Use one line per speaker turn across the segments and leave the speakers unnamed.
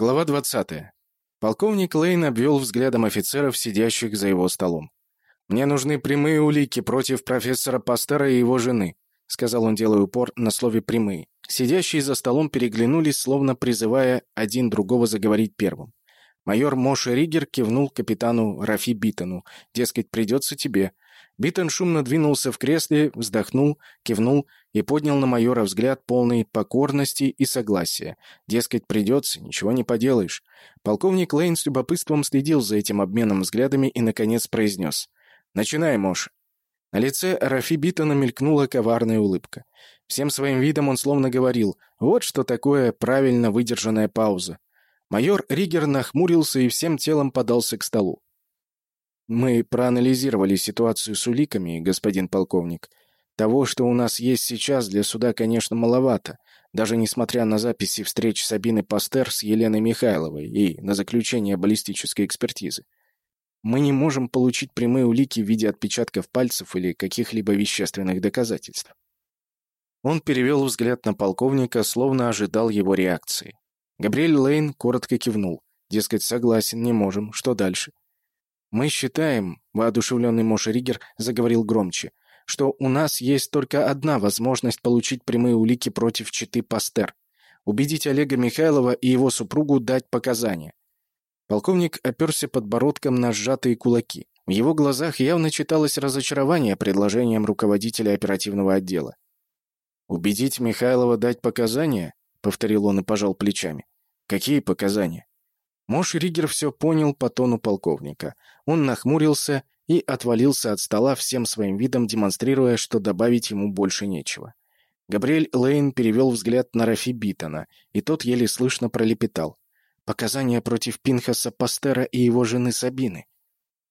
Глава 20. Полковник Лейн обвел взглядом офицеров, сидящих за его столом. «Мне нужны прямые улики против профессора Пастера и его жены», сказал он, делая упор на слове «прямые». Сидящие за столом переглянулись, словно призывая один другого заговорить первым. Майор Моше Ригер кивнул капитану Рафи Биттону. «Дескать, придется тебе. Биттон шумно двинулся в кресле, вздохнул, кивнул и поднял на майора взгляд полный покорности и согласия. Дескать, придется, ничего не поделаешь. Полковник Лейн с любопытством следил за этим обменом взглядами и, наконец, произнес. «Начинай, Мош». На лице Рафи Биттона мелькнула коварная улыбка. Всем своим видом он словно говорил «Вот что такое правильно выдержанная пауза». Майор Ригер нахмурился и всем телом подался к столу. Мы проанализировали ситуацию с уликами, господин полковник. Того, что у нас есть сейчас, для суда, конечно, маловато, даже несмотря на записи встреч Сабины Пастер с Еленой Михайловой и на заключение баллистической экспертизы. Мы не можем получить прямые улики в виде отпечатков пальцев или каких-либо вещественных доказательств. Он перевел взгляд на полковника, словно ожидал его реакции. Габриэль Лейн коротко кивнул. Дескать, согласен, не можем. Что дальше? «Мы считаем», — воодушевленный Моша Ригер заговорил громче, «что у нас есть только одна возможность получить прямые улики против Читы Пастер. Убедить Олега Михайлова и его супругу дать показания». Полковник оперся подбородком на сжатые кулаки. В его глазах явно читалось разочарование предложением руководителя оперативного отдела. «Убедить Михайлова дать показания?» — повторил он и пожал плечами. «Какие показания?» Мош Ригер все понял по тону полковника. Он нахмурился и отвалился от стола всем своим видом, демонстрируя, что добавить ему больше нечего. Габриэль Лейн перевел взгляд на Рафи Битона, и тот еле слышно пролепетал. «Показания против Пинхаса Пастера и его жены Сабины».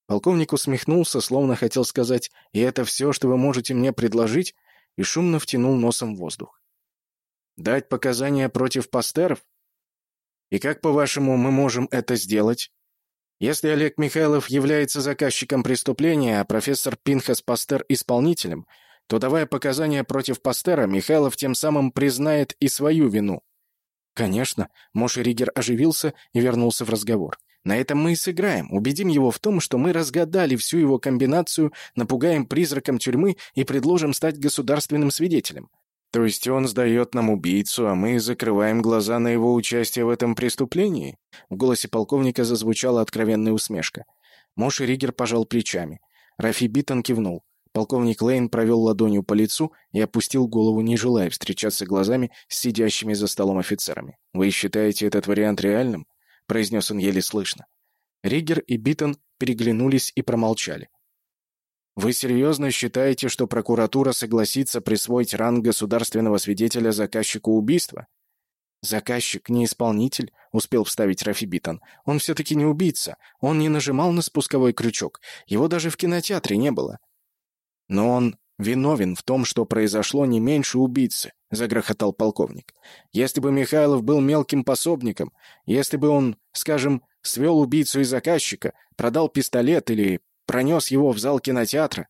Полковник усмехнулся, словно хотел сказать «И это все, что вы можете мне предложить?» и шумно втянул носом воздух. «Дать показания против Пастеров? И как, по-вашему, мы можем это сделать? Если Олег Михайлов является заказчиком преступления, а профессор Пинхас Пастер – исполнителем, то, давая показания против Пастера, Михайлов тем самым признает и свою вину. Конечно, Моша Ригер оживился и вернулся в разговор. На этом мы и сыграем, убедим его в том, что мы разгадали всю его комбинацию, напугаем призраком тюрьмы и предложим стать государственным свидетелем. То есть он сдает нам убийцу, а мы закрываем глаза на его участие в этом преступлении? В голосе полковника зазвучала откровенная усмешка. Моше Ригер пожал плечами. Рафи Биттон кивнул. Полковник Лейн провел ладонью по лицу и опустил голову, не желая встречаться глазами с сидящими за столом офицерами. «Вы считаете этот вариант реальным?» — произнес он еле слышно. Ригер и Биттон переглянулись и промолчали. Вы серьезно считаете, что прокуратура согласится присвоить ранг государственного свидетеля заказчику убийства? Заказчик не исполнитель, успел вставить Рафи Битон. Он все-таки не убийца. Он не нажимал на спусковой крючок. Его даже в кинотеатре не было. Но он виновен в том, что произошло не меньше убийцы, загрохотал полковник. Если бы Михайлов был мелким пособником, если бы он, скажем, свел убийцу и заказчика, продал пистолет или пронес его в зал кинотеатра.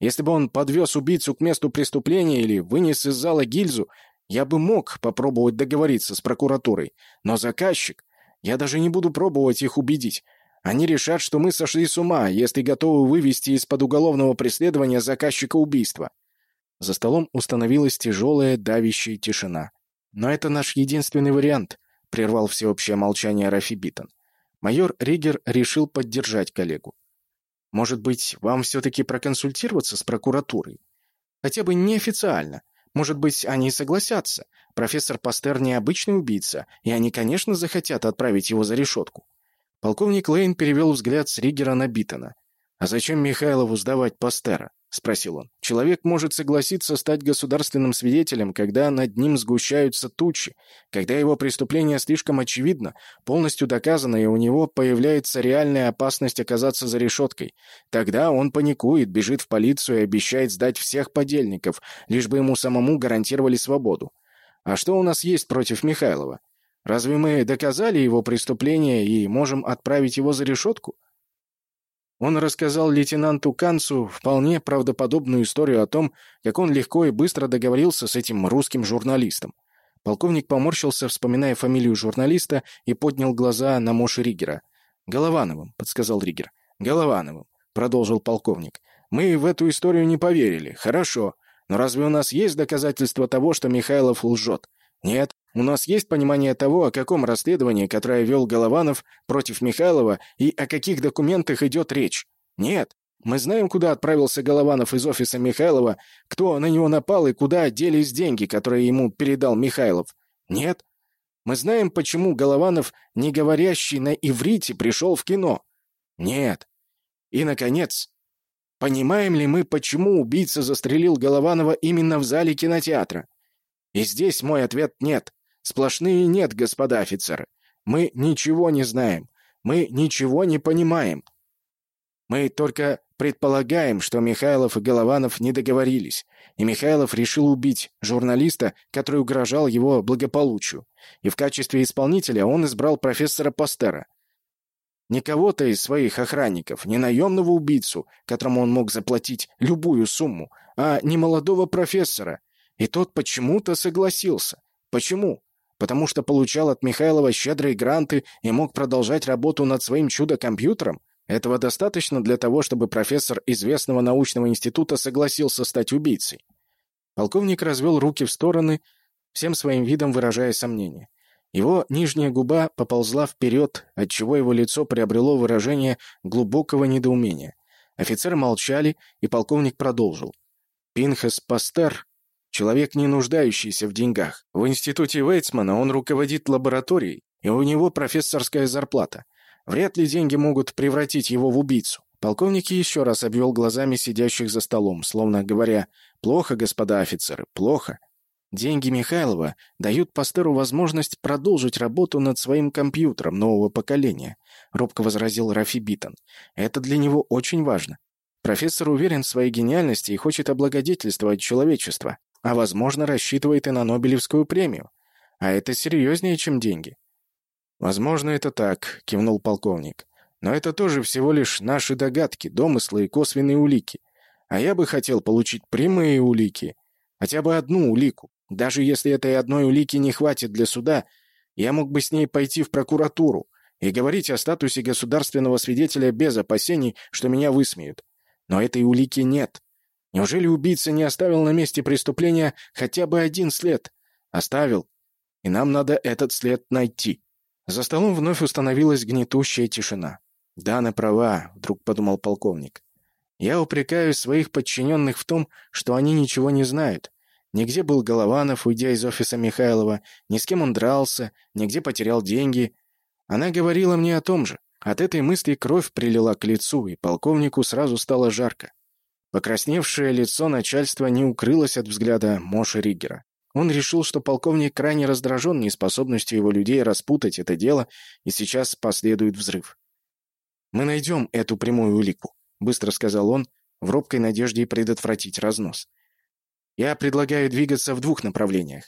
Если бы он подвез убийцу к месту преступления или вынес из зала гильзу, я бы мог попробовать договориться с прокуратурой. Но заказчик... Я даже не буду пробовать их убедить. Они решат, что мы сошли с ума, если готовы вывести из-под уголовного преследования заказчика убийства. За столом установилась тяжелая, давящая тишина. «Но это наш единственный вариант», — прервал всеобщее молчание Рафи Биттон. Майор Ригер решил поддержать коллегу. Может быть, вам все-таки проконсультироваться с прокуратурой? Хотя бы неофициально. Может быть, они согласятся. Профессор Пастер необычный убийца, и они, конечно, захотят отправить его за решетку. Полковник Лейн перевел взгляд с Ригера на Биттона. А зачем Михайлову сдавать Пастера? — спросил он. «Человек может согласиться стать государственным свидетелем, когда над ним сгущаются тучи, когда его преступление слишком очевидно, полностью доказано, и у него появляется реальная опасность оказаться за решеткой. Тогда он паникует, бежит в полицию и обещает сдать всех подельников, лишь бы ему самому гарантировали свободу. А что у нас есть против Михайлова? Разве мы доказали его преступление и можем отправить его за решетку?» Он рассказал лейтенанту Канцу вполне правдоподобную историю о том, как он легко и быстро договорился с этим русским журналистом. Полковник поморщился, вспоминая фамилию журналиста, и поднял глаза на Моши Ригера. «Головановым», — подсказал Ригер. «Головановым», — продолжил полковник. «Мы в эту историю не поверили. Хорошо. Но разве у нас есть доказательства того, что Михайлов лжет? Нет. У нас есть понимание того, о каком расследовании, которое вел Голованов против Михайлова, и о каких документах идет речь? Нет. Мы знаем, куда отправился Голованов из офиса Михайлова, кто на него напал и куда делись деньги, которые ему передал Михайлов. Нет. Мы знаем, почему Голованов, не говорящий на иврите, пришел в кино. Нет. И, наконец, понимаем ли мы, почему убийца застрелил Голованова именно в зале кинотеатра? И здесь мой ответ нет. Сплошные нет, господа офицеры. Мы ничего не знаем. Мы ничего не понимаем. Мы только предполагаем, что Михайлов и Голованов не договорились, и Михайлов решил убить журналиста, который угрожал его благополучию. И в качестве исполнителя он избрал профессора Пастера. Не кого-то из своих охранников, не наемного убийцу, которому он мог заплатить любую сумму, а не молодого профессора. И тот почему-то согласился. Почему? Потому что получал от Михайлова щедрые гранты и мог продолжать работу над своим чудо-компьютером? Этого достаточно для того, чтобы профессор известного научного института согласился стать убийцей. Полковник развел руки в стороны, всем своим видом выражая сомнение. Его нижняя губа поползла вперед, отчего его лицо приобрело выражение глубокого недоумения. Офицеры молчали, и полковник продолжил. Пинхас Пастер — человек, не нуждающийся в деньгах. В институте Вейцмана он руководит лабораторией, и у него профессорская зарплата. Вряд ли деньги могут превратить его в убийцу. Полковник еще раз обвел глазами сидящих за столом, словно говоря «Плохо, господа офицеры, плохо». Деньги Михайлова дают Пастеру возможность продолжить работу над своим компьютером нового поколения, робко возразил Рафи Битон. Это для него очень важно. Профессор уверен в своей гениальности и хочет облагодетельствовать человечество, а, возможно, рассчитывает и на Нобелевскую премию. А это серьезнее, чем деньги. «Возможно, это так», — кивнул полковник. «Но это тоже всего лишь наши догадки, домыслы и косвенные улики. А я бы хотел получить прямые улики. Хотя бы одну улику. Даже если этой одной улики не хватит для суда, я мог бы с ней пойти в прокуратуру и говорить о статусе государственного свидетеля без опасений, что меня высмеют. Но этой улики нет. Неужели убийца не оставил на месте преступления хотя бы один след? Оставил. И нам надо этот след найти. За столом вновь установилась гнетущая тишина. «Дана права», — вдруг подумал полковник. «Я упрекаю своих подчиненных в том, что они ничего не знают. Нигде был Голованов, уйдя из офиса Михайлова, ни с кем он дрался, нигде потерял деньги. Она говорила мне о том же. От этой мысли кровь прилила к лицу, и полковнику сразу стало жарко. Покрасневшее лицо начальства не укрылось от взгляда Моши Риггера. Он решил, что полковник крайне раздражен неспособностью его людей распутать это дело, и сейчас последует взрыв. «Мы найдем эту прямую улику», — быстро сказал он, в робкой надежде предотвратить разнос. «Я предлагаю двигаться в двух направлениях.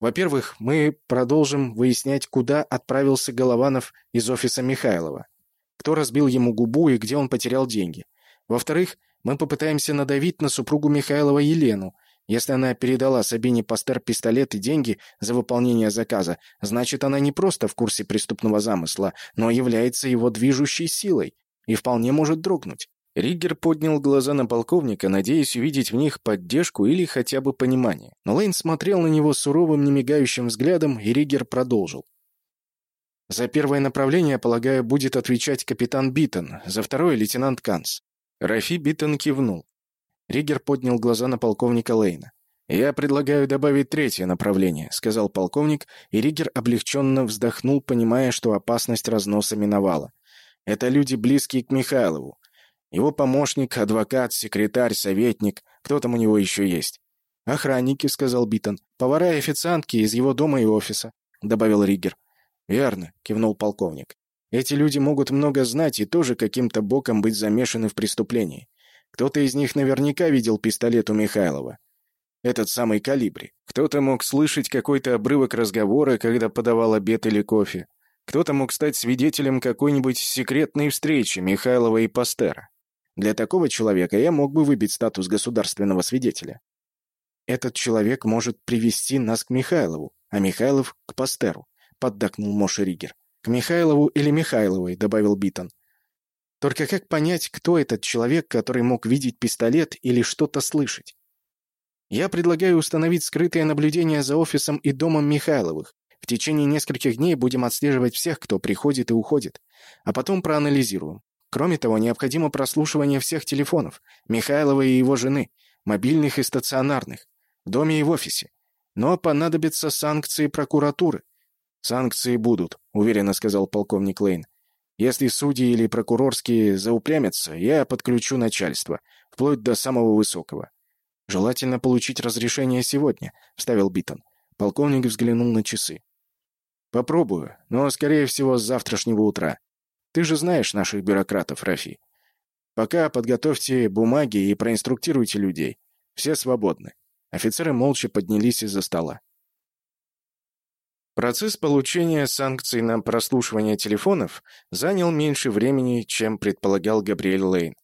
Во-первых, мы продолжим выяснять, куда отправился Голованов из офиса Михайлова, кто разбил ему губу и где он потерял деньги. Во-вторых, мы попытаемся надавить на супругу Михайлова Елену, если она передала Сабине Пастер пистолет и деньги за выполнение заказа, значит, она не просто в курсе преступного замысла, но является его движущей силой и вполне может дрогнуть. Ригер поднял глаза на полковника, надеясь увидеть в них поддержку или хотя бы понимание. Но Лейн смотрел на него суровым, немигающим взглядом, и Ригер продолжил. «За первое направление, полагаю, будет отвечать капитан Биттон, за второе — лейтенант Канс». Рафи Биттон кивнул. Ригер поднял глаза на полковника Лейна. «Я предлагаю добавить третье направление», — сказал полковник, и Ригер облегченно вздохнул, понимая, что опасность разноса миновала. «Это люди, близкие к Михайлову. Его помощник, адвокат, секретарь, советник, кто там у него еще есть?» «Охранники», — сказал Битон. «Повара и официантки из его дома и офиса», — добавил Ригер. «Верно», — кивнул полковник. «Эти люди могут много знать и тоже каким-то боком быть замешаны в преступлении. Кто-то из них наверняка видел пистолет у Михайлова. Этот самый калибри. Кто-то мог слышать какой-то обрывок разговора, когда подавал обед или кофе. Кто-то мог стать свидетелем какой-нибудь секретной встречи Михайлова и Пастера. Для такого человека я мог бы выбить статус государственного свидетеля. этот человек может привести нас к Михайлову, а Михайлов — к Пастеру», — поддакнул Моша Ригер. «К Михайлову или Михайловой», — добавил Битон. «Только как понять, кто этот человек, который мог видеть пистолет или что-то слышать?» «Я предлагаю установить скрытое наблюдение за офисом и домом Михайловых. В течение нескольких дней будем отслеживать всех, кто приходит и уходит, а потом проанализируем. Кроме того, необходимо прослушивание всех телефонов, Михайлова и его жены, мобильных и стационарных, в доме и в офисе. Но понадобятся санкции прокуратуры. «Санкции будут», — уверенно сказал полковник Лейн. «Если судьи или прокурорские заупрямятся, я подключу начальство, вплоть до самого высокого». «Желательно получить разрешение сегодня», — вставил Биттон. Полковник взглянул на часы. «Попробую, но, скорее всего, с завтрашнего утра. Ты же знаешь наших бюрократов, Рафи. Пока подготовьте бумаги и проинструктируйте людей. Все свободны». Офицеры молча поднялись из-за стола. Процесс получения санкций на прослушивание телефонов занял меньше времени, чем предполагал Габриэль Лейн.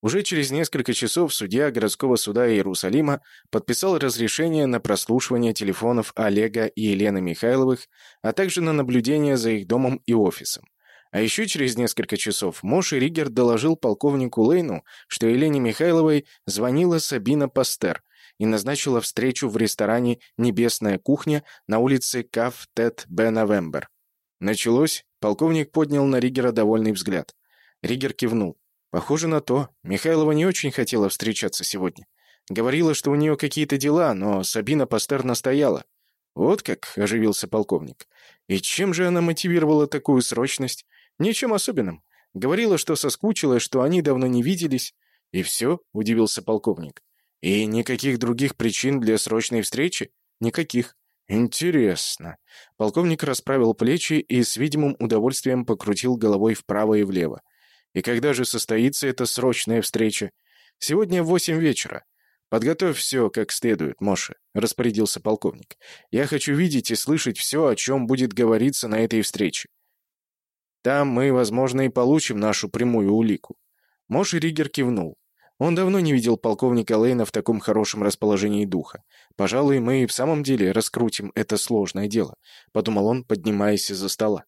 Уже через несколько часов судья городского суда Иерусалима подписал разрешение на прослушивание телефонов Олега и Елены Михайловых, а также на наблюдение за их домом и офисом. А еще через несколько часов Мош Ригер доложил полковнику Лейну, что Елене Михайловой звонила Сабина Пастер, и назначила встречу в ресторане «Небесная кухня» на улице Каф Тет Бенавембер. Началось, полковник поднял на Ригера довольный взгляд. Ригер кивнул. Похоже на то, Михайлова не очень хотела встречаться сегодня. Говорила, что у нее какие-то дела, но Сабина Пастер настояла. «Вот как», — оживился полковник. «И чем же она мотивировала такую срочность?» «Ничем особенным. Говорила, что соскучилась, что они давно не виделись». «И все?» — удивился полковник. И никаких других причин для срочной встречи? Никаких. Интересно. Полковник расправил плечи и с видимым удовольствием покрутил головой вправо и влево. И когда же состоится эта срочная встреча? Сегодня в восемь вечера. Подготовь все как следует, Моше, распорядился полковник. Я хочу видеть и слышать все, о чем будет говориться на этой встрече. Там мы, возможно, и получим нашу прямую улику. Моше Ригер кивнул. Он давно не видел полковника Лейна в таком хорошем расположении духа. «Пожалуй, мы и в самом деле раскрутим это сложное дело», — подумал он, поднимаясь из-за стола.